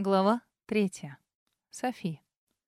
Глава третья. Софи.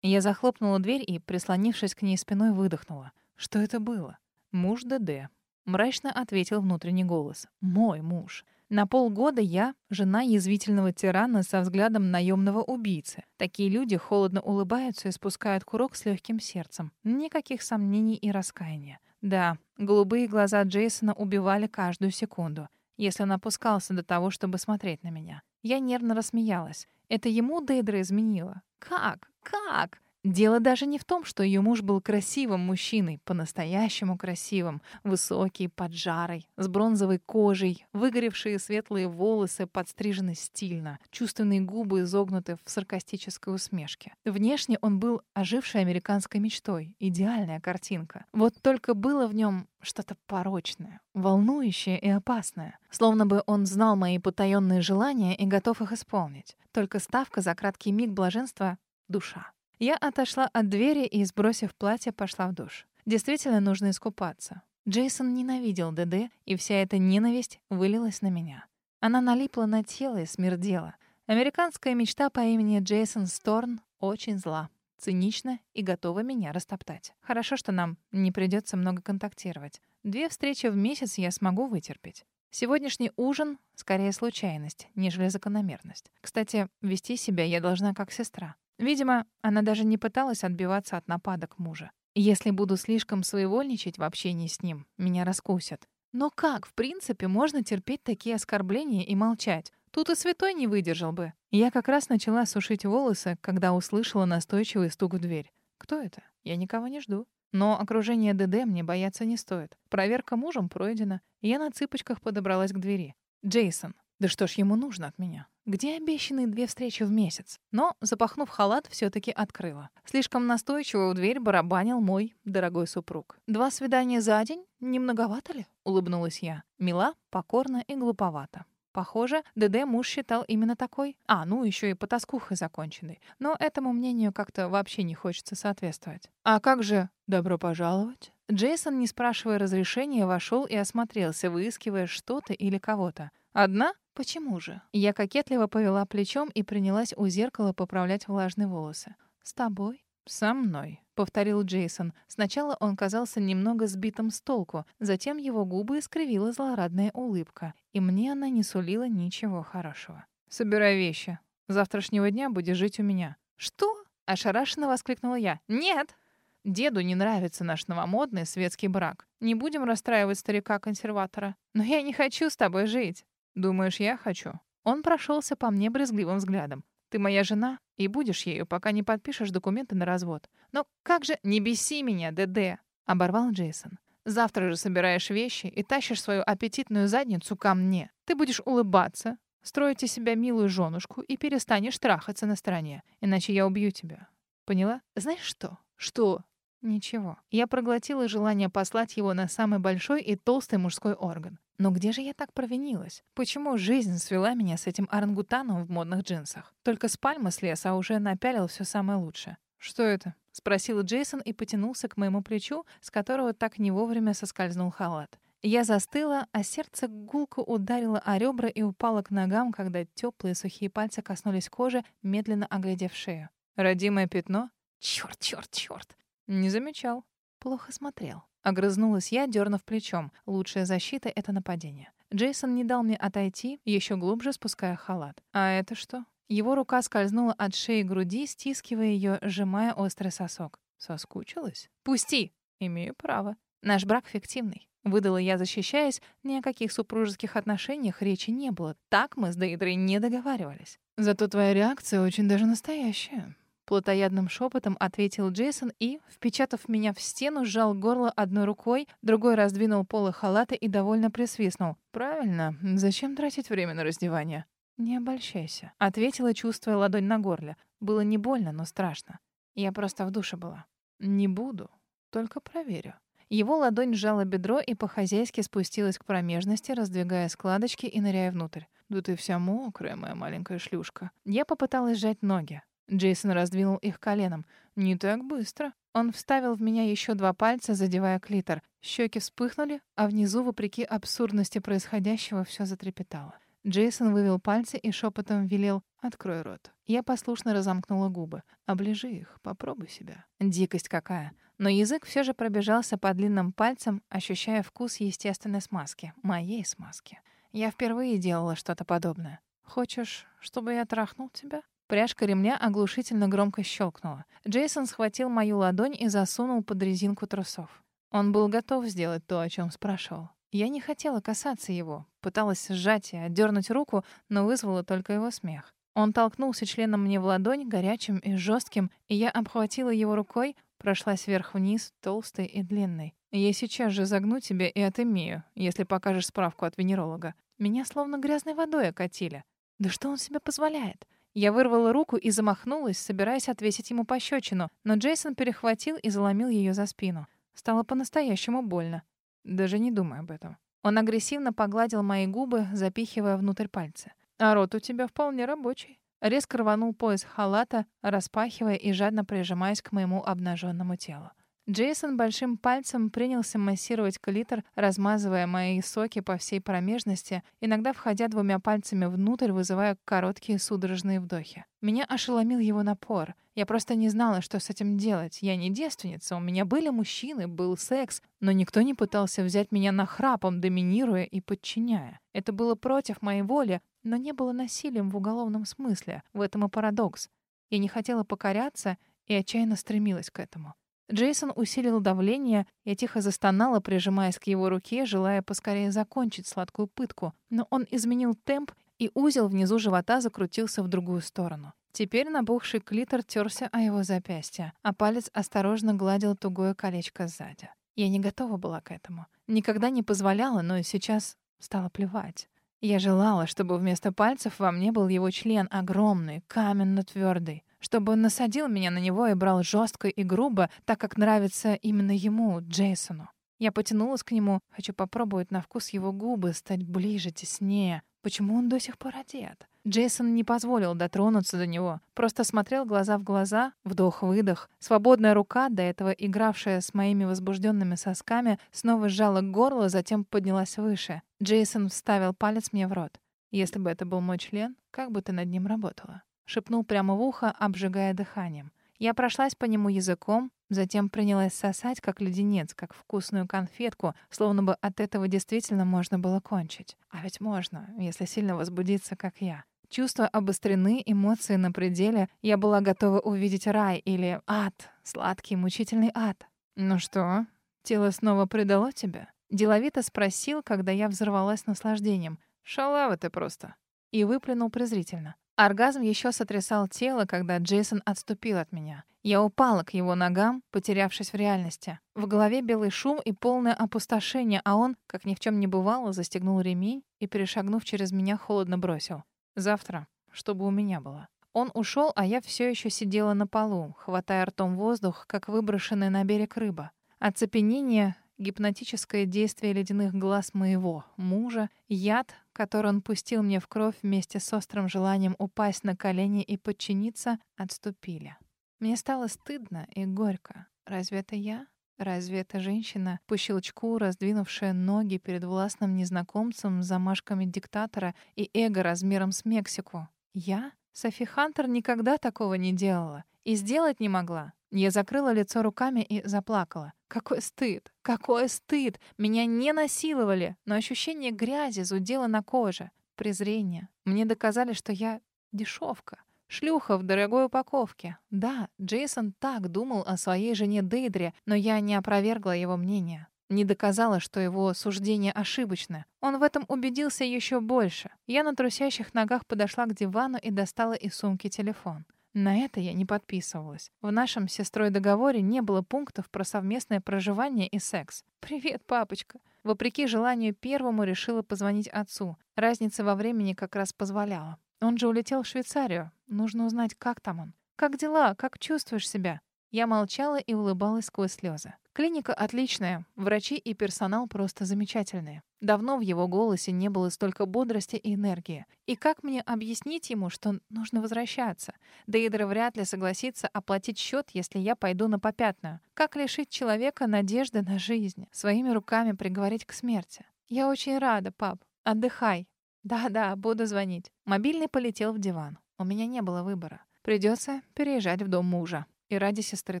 Я захлопнула дверь и, прислонившись к ней спиной, выдохнула. Что это было? Муж ДД. Мрачно ответил внутренний голос. Мой муж. На полгода я — жена язвительного тирана со взглядом наемного убийцы. Такие люди холодно улыбаются и спускают курок с легким сердцем. Никаких сомнений и раскаяния. Да, голубые глаза Джейсона убивали каждую секунду, если он опускался до того, чтобы смотреть на меня. Я нервно рассмеялась. Это ему Дейдра изменила. Как? Как? Дело даже не в том, что ее муж был красивым мужчиной, по-настоящему красивым, высокий, поджарый, с бронзовой кожей, выгоревшие светлые волосы подстрижены стильно, чувственные губы изогнуты в саркастической усмешке. Внешне он был ожившей американской мечтой, идеальная картинка. Вот только было в нем что-то порочное, волнующее и опасное. Словно бы он знал мои потаенные желания и готов их исполнить. Только ставка за краткий миг блаженства — душа. Я отошла от двери и, сбросив платье, пошла в душ. Действительно нужно искупаться. Джейсон ненавидел ДД, и вся эта ненависть вылилась на меня. Она налипла на тело и смердела. Американская мечта по имени Джейсон Сторн очень зла, цинична и готова меня растоптать. Хорошо, что нам не придется много контактировать. Две встречи в месяц я смогу вытерпеть. Сегодняшний ужин — скорее случайность, нежели закономерность. Кстати, вести себя я должна как сестра. Видимо, она даже не пыталась отбиваться от нападок мужа. Если буду слишком своевольничать в общении с ним, меня раскусят. Но как, в принципе, можно терпеть такие оскорбления и молчать? Тут и святой не выдержал бы. Я как раз начала сушить волосы, когда услышала настойчивый стук в дверь. Кто это? Я никого не жду. Но окружение ДД мне бояться не стоит. Проверка мужем пройдена, я на цыпочках подобралась к двери. Джейсон. Да что ж ему нужно от меня? Где обещанные две встречи в месяц? Но, запахнув халат, все таки открыла. Слишком настойчиво в дверь барабанил мой дорогой супруг. «Два свидания за день? Не многовато ли?» — улыбнулась я. Мила, покорно и глуповато. Похоже, ДД муж считал именно такой. А, ну еще и потаскухой законченной. Но этому мнению как-то вообще не хочется соответствовать. А как же «добро пожаловать»? Джейсон, не спрашивая разрешения, вошел и осмотрелся, выискивая что-то или кого-то. «Одна? Почему же?» Я кокетливо повела плечом и принялась у зеркала поправлять влажные волосы. «С тобой?» «Со мной», — повторил Джейсон. Сначала он казался немного сбитым с толку, затем его губы искривила злорадная улыбка, и мне она не сулила ничего хорошего. «Собирай вещи. Завтрашнего дня будешь жить у меня». «Что?» — ошарашенно воскликнула я. «Нет!» Деду не нравится наш новомодный светский брак. Не будем расстраивать старика-консерватора. Но я не хочу с тобой жить. Думаешь, я хочу? Он прошелся по мне брезгливым взглядом. Ты моя жена и будешь ею, пока не подпишешь документы на развод. Но как же не беси меня, ДД, оборвал Джейсон. Завтра же собираешь вещи и тащишь свою аппетитную задницу ко мне. Ты будешь улыбаться, строить из себя милую женушку и перестанешь трахаться на стороне, иначе я убью тебя. Поняла? Знаешь что? Что? Ничего. Я проглотила желание послать его на самый большой и толстый мужской орган. Но где же я так провинилась? Почему жизнь свела меня с этим орангутаном в модных джинсах? Только с пальмы слез, а уже напялил все самое лучшее. «Что это?» — спросил Джейсон и потянулся к моему плечу, с которого так не вовремя соскользнул халат. Я застыла, а сердце гулко ударило о ребра и упало к ногам, когда теплые сухие пальцы коснулись кожи, медленно оглядев шею. «Родимое пятно?» «Чёрт, чёрт, чёрт!» «Не замечал. Плохо смотрел». Огрызнулась я, дернув плечом. Лучшая защита — это нападение. Джейсон не дал мне отойти, еще глубже спуская халат. «А это что?» Его рука скользнула от шеи груди, стискивая ее, сжимая острый сосок. «Соскучилась?» «Пусти!» «Имею право. Наш брак фиктивный». Выдала я, защищаясь, ни о каких супружеских отношениях речи не было. Так мы с Дейдрой не договаривались. Зато твоя реакция очень даже настоящая. Плотоядным шепотом ответил Джейсон и, впечатав меня в стену, сжал горло одной рукой, другой раздвинул полы халата и довольно присвистнул. «Правильно. Зачем тратить время на раздевание?» «Не обольщайся», — ответила, чувствуя ладонь на горле. Было не больно, но страшно. Я просто в душе была. «Не буду. Только проверю». Его ладонь сжала бедро и по-хозяйски спустилась к промежности, раздвигая складочки и ныряя внутрь. «Да ты вся мокрая, моя маленькая шлюшка». Я попыталась сжать ноги. Джейсон раздвинул их коленом. «Не так быстро». Он вставил в меня еще два пальца, задевая клитор. Щеки вспыхнули, а внизу, вопреки абсурдности происходящего, все затрепетало. Джейсон вывел пальцы и шепотом велел «Открой рот». Я послушно разомкнула губы. «Оближи их, попробуй себя». Дикость какая. Но язык все же пробежался по длинным пальцам, ощущая вкус естественной смазки. Моей смазки. Я впервые делала что-то подобное. «Хочешь, чтобы я трахнул тебя?» Пряжка ремня оглушительно громко щелкнула. Джейсон схватил мою ладонь и засунул под резинку трусов. Он был готов сделать то, о чем спрашивал. Я не хотела касаться его, пыталась сжать и отдернуть руку, но вызвала только его смех. Он толкнулся членом мне в ладонь, горячим и жестким, и я обхватила его рукой, прошлась вверх-вниз, толстой и длинной. Я сейчас же загну тебя и отымею, если покажешь справку от венеролога. Меня словно грязной водой окатили. Да что он себе позволяет? Я вырвала руку и замахнулась, собираясь отвесить ему пощечину, но Джейсон перехватил и заломил ее за спину. Стало по-настоящему больно. Даже не думай об этом. Он агрессивно погладил мои губы, запихивая внутрь пальцы. А рот у тебя вполне рабочий. Резко рванул пояс халата, распахивая и жадно прижимаясь к моему обнаженному телу. Джейсон большим пальцем принялся массировать клитор, размазывая мои соки по всей промежности, иногда входя двумя пальцами внутрь, вызывая короткие судорожные вдохи. Меня ошеломил его напор. Я просто не знала, что с этим делать. Я не девственница, у меня были мужчины, был секс, но никто не пытался взять меня на храпом, доминируя и подчиняя. Это было против моей воли, но не было насилием в уголовном смысле. В этом и парадокс. Я не хотела покоряться и отчаянно стремилась к этому. Джейсон усилил давление, я тихо застонала, прижимаясь к его руке, желая поскорее закончить сладкую пытку. Но он изменил темп, и узел внизу живота закрутился в другую сторону. Теперь набухший клитор терся о его запястье, а палец осторожно гладил тугое колечко сзади. Я не готова была к этому. Никогда не позволяла, но сейчас стало плевать. Я желала, чтобы вместо пальцев во мне был его член огромный, каменно-твердый чтобы он насадил меня на него и брал жестко и грубо, так как нравится именно ему, Джейсону. Я потянулась к нему, хочу попробовать на вкус его губы, стать ближе, теснее. Почему он до сих пор одет? Джейсон не позволил дотронуться до него, просто смотрел глаза в глаза, вдох-выдох. Свободная рука, до этого игравшая с моими возбужденными сосками, снова сжала горло, затем поднялась выше. Джейсон вставил палец мне в рот. Если бы это был мой член, как бы ты над ним работала? Шепнул прямо в ухо, обжигая дыханием. Я прошлась по нему языком, затем принялась сосать, как леденец, как вкусную конфетку, словно бы от этого действительно можно было кончить. А ведь можно, если сильно возбудиться, как я. Чувства обострены, эмоции на пределе. Я была готова увидеть рай или ад, сладкий, мучительный ад. «Ну что, тело снова предало тебя?» Деловито спросил, когда я взорвалась наслаждением. «Шалава ты просто!» И выплюнул презрительно. Оргазм еще сотрясал тело, когда Джейсон отступил от меня. Я упала к его ногам, потерявшись в реальности. В голове белый шум и полное опустошение, а он, как ни в чем не бывало, застегнул ремень и, перешагнув через меня, холодно бросил. «Завтра, чтобы у меня было». Он ушел, а я все еще сидела на полу, хватая ртом воздух, как выброшенная на берег рыба. Оцепенение, гипнотическое действие ледяных глаз моего мужа, яд, который он пустил мне в кровь вместе с острым желанием упасть на колени и подчиниться, отступили. Мне стало стыдно и горько. Разве это я? Разве это женщина, по щелчку раздвинувшая ноги перед властным незнакомцем с замашками диктатора и эго размером с Мексику? Я? Софи Хантер никогда такого не делала. И сделать не могла. Я закрыла лицо руками и заплакала. Какой стыд! Какой стыд! Меня не насиловали, но ощущение грязи зудело на коже. Презрение. Мне доказали, что я дешевка. Шлюха в дорогой упаковке. Да, Джейсон так думал о своей жене Дейдре, но я не опровергла его мнение. Не доказала, что его суждение ошибочно. Он в этом убедился еще больше. Я на трусящих ногах подошла к дивану и достала из сумки телефон. На это я не подписывалась. В нашем сестрой договоре не было пунктов про совместное проживание и секс. «Привет, папочка!» Вопреки желанию первому решила позвонить отцу. Разница во времени как раз позволяла. Он же улетел в Швейцарию. Нужно узнать, как там он. «Как дела? Как чувствуешь себя?» Я молчала и улыбалась сквозь слезы. Клиника отличная, врачи и персонал просто замечательные. Давно в его голосе не было столько бодрости и энергии. И как мне объяснить ему, что нужно возвращаться? Дейдра вряд ли согласится оплатить счет, если я пойду на попятную. Как лишить человека надежды на жизнь? Своими руками приговорить к смерти? Я очень рада, пап. Отдыхай. Да-да, буду звонить. Мобильный полетел в диван. У меня не было выбора. Придется переезжать в дом мужа. И ради сестры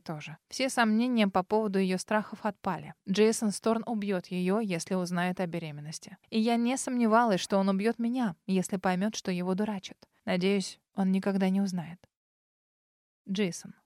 тоже. Все сомнения по поводу ее страхов отпали. Джейсон Сторн убьет ее, если узнает о беременности. И я не сомневалась, что он убьет меня, если поймет, что его дурачат. Надеюсь, он никогда не узнает. Джейсон.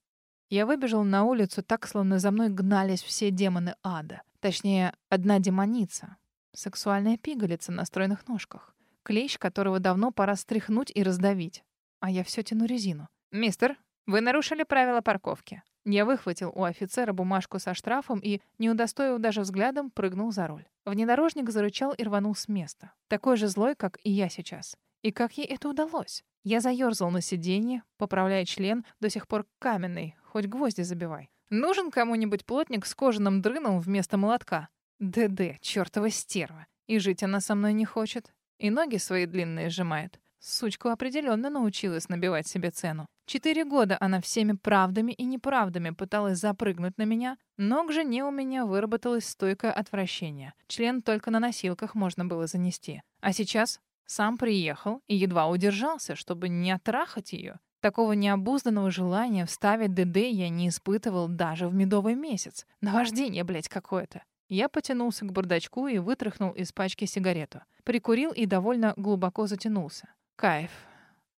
Я выбежал на улицу так, словно за мной гнались все демоны ада. Точнее, одна демоница. Сексуальная пигалица на стройных ножках. Клещ, которого давно пора стряхнуть и раздавить. А я все тяну резину. «Мистер, вы нарушили правила парковки. Я выхватил у офицера бумажку со штрафом и, не удостоив даже взглядом, прыгнул за руль. Внедорожник зарычал и рванул с места. Такой же злой, как и я сейчас. И как ей это удалось? Я заёрзал на сиденье, поправляя член, до сих пор каменный, хоть гвозди забивай. Нужен кому-нибудь плотник с кожаным дрыном вместо молотка? ДД, чёртова стерва. И жить она со мной не хочет. И ноги свои длинные сжимает. Сучку определенно научилась набивать себе цену. Четыре года она всеми правдами и неправдами пыталась запрыгнуть на меня, но к жене у меня выработалось стойкое отвращение. Член только на носилках можно было занести. А сейчас сам приехал и едва удержался, чтобы не отрахать ее. Такого необузданного желания вставить ДД я не испытывал даже в медовый месяц. Наваждение, блядь, какое-то. Я потянулся к бардачку и вытряхнул из пачки сигарету. Прикурил и довольно глубоко затянулся. Кайф.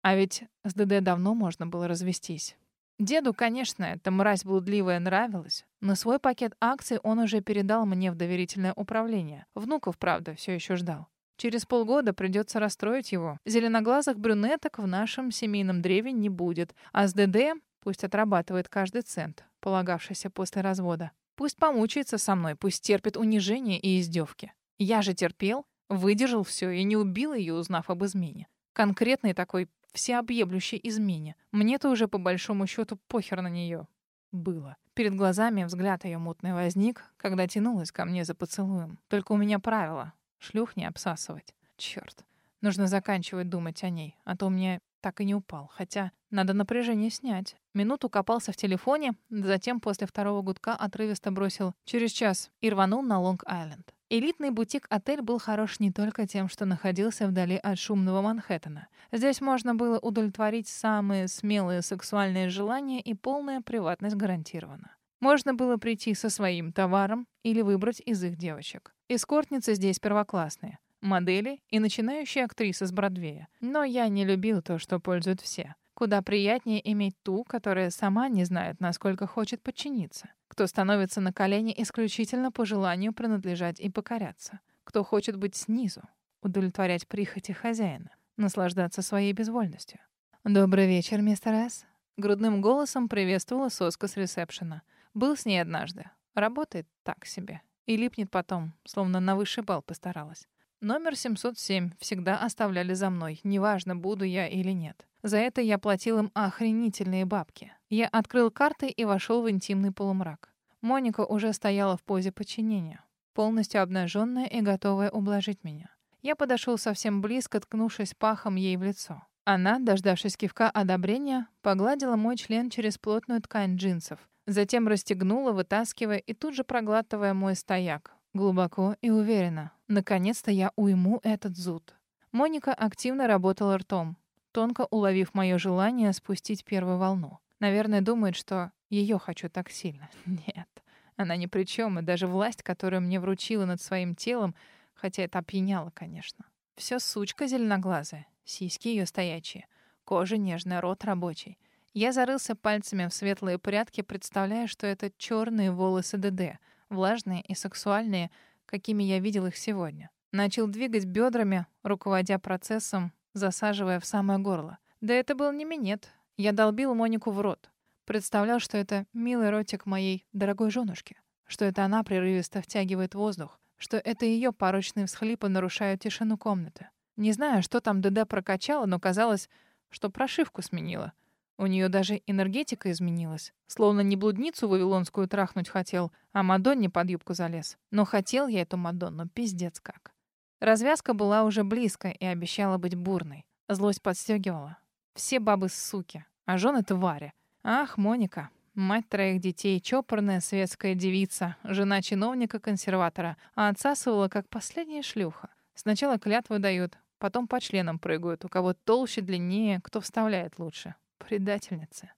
А ведь с ДД давно можно было развестись. Деду, конечно, эта мразь блудливая нравилась, но свой пакет акций он уже передал мне в доверительное управление. Внуков, правда, все еще ждал. Через полгода придется расстроить его. Зеленоглазых брюнеток в нашем семейном древе не будет, а с ДД пусть отрабатывает каждый цент, полагавшийся после развода. Пусть помучается со мной, пусть терпит унижение и издевки. Я же терпел, выдержал все и не убил ее, узнав об измене конкретной такой всеобъемлющей измене. Мне-то уже по большому счету похер на нее было. Перед глазами взгляд ее мутный возник, когда тянулась ко мне за поцелуем. Только у меня правило — шлюх не обсасывать. Черт, нужно заканчивать думать о ней, а то мне так и не упал. Хотя надо напряжение снять. Минуту копался в телефоне, затем после второго гудка отрывисто бросил «через час» и рванул на Лонг-Айленд. Элитный бутик-отель был хорош не только тем, что находился вдали от шумного Манхэттена. Здесь можно было удовлетворить самые смелые сексуальные желания, и полная приватность гарантирована. Можно было прийти со своим товаром или выбрать из их девочек. Эскортницы здесь первоклассные. Модели и начинающие актрисы с Бродвея. Но я не любил то, что пользуют все. Куда приятнее иметь ту, которая сама не знает, насколько хочет подчиниться кто становится на колени исключительно по желанию принадлежать и покоряться, кто хочет быть снизу, удовлетворять прихоти хозяина, наслаждаться своей безвольностью. «Добрый вечер, мистер С. Грудным голосом приветствовала соска с ресепшена. Был с ней однажды. Работает так себе. И липнет потом, словно на высший бал постаралась. Номер 707 всегда оставляли за мной, неважно, буду я или нет. За это я платил им охренительные бабки. Я открыл карты и вошел в интимный полумрак. Моника уже стояла в позе подчинения, полностью обнаженная и готовая ублажить меня. Я подошел совсем близко, ткнувшись пахом ей в лицо. Она, дождавшись кивка одобрения, погладила мой член через плотную ткань джинсов, затем расстегнула, вытаскивая и тут же проглатывая мой стояк, глубоко и уверенно. Наконец-то я уйму этот зуд. Моника активно работала ртом, тонко уловив мое желание спустить первую волну. Наверное, думает, что ее хочу так сильно. Нет, она ни при чем, и даже власть, которую мне вручила над своим телом, хотя это опьяняло, конечно. Все сучка зеленоглазая, сиськи ее стоячие, кожа нежная, рот рабочий. Я зарылся пальцами в светлые прядки, представляя, что это черные волосы ДД, влажные и сексуальные, какими я видел их сегодня. Начал двигать бедрами, руководя процессом, засаживая в самое горло. Да это был не минет. Я долбил Монику в рот. Представлял, что это милый ротик моей дорогой женушки. Что это она прерывисто втягивает воздух. Что это ее порочные всхлипы нарушают тишину комнаты. Не знаю, что там ДД прокачала, но казалось, что прошивку сменила. У нее даже энергетика изменилась. Словно не блудницу вавилонскую трахнуть хотел, а Мадонне под юбку залез. Но хотел я эту Мадонну пиздец как. Развязка была уже близко и обещала быть бурной. Злость подстегивала. Все бабы суки, а жены твари. Ах, Моника, мать троих детей, чопорная светская девица, жена чиновника-консерватора, а отсасывала как последняя шлюха. Сначала клятву дают, Потом по членам прыгают. У кого толще, длиннее, кто вставляет лучше. Предательницы.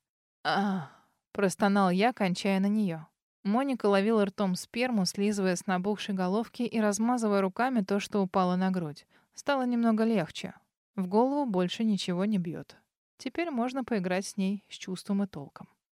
а простонал я, кончая на нее. Моника ловила ртом сперму, слизывая с набухшей головки и размазывая руками то, что упало на грудь. Стало немного легче. В голову больше ничего не бьет. Теперь можно поиграть с ней с чувством и толком.